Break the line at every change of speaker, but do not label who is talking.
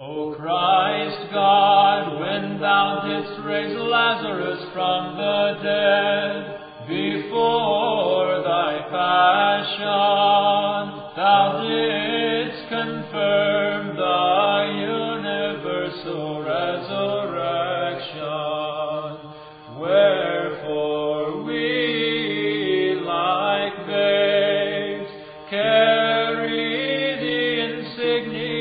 O Christ God, when thou didst raise Lazarus from the dead, before thy passion, thou didst confirm thy universal resurrection. Wherefore we, like babes, carry